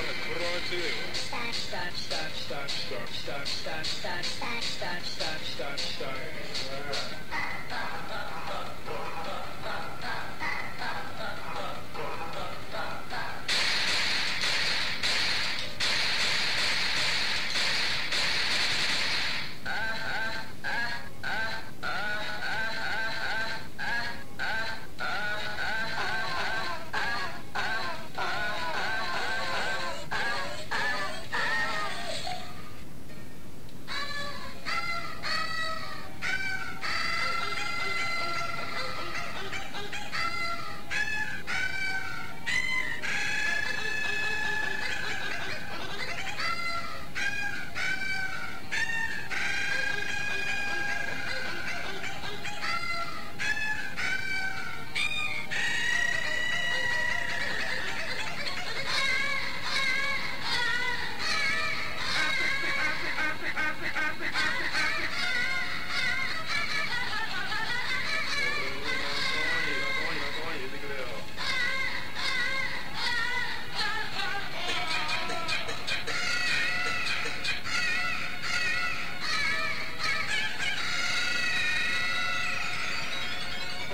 on and put it on its earring. Start, start, start.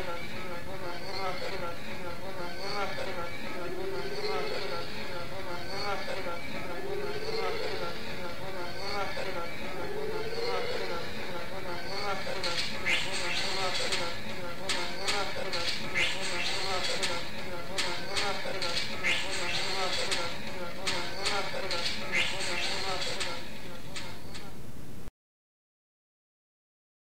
Thank you.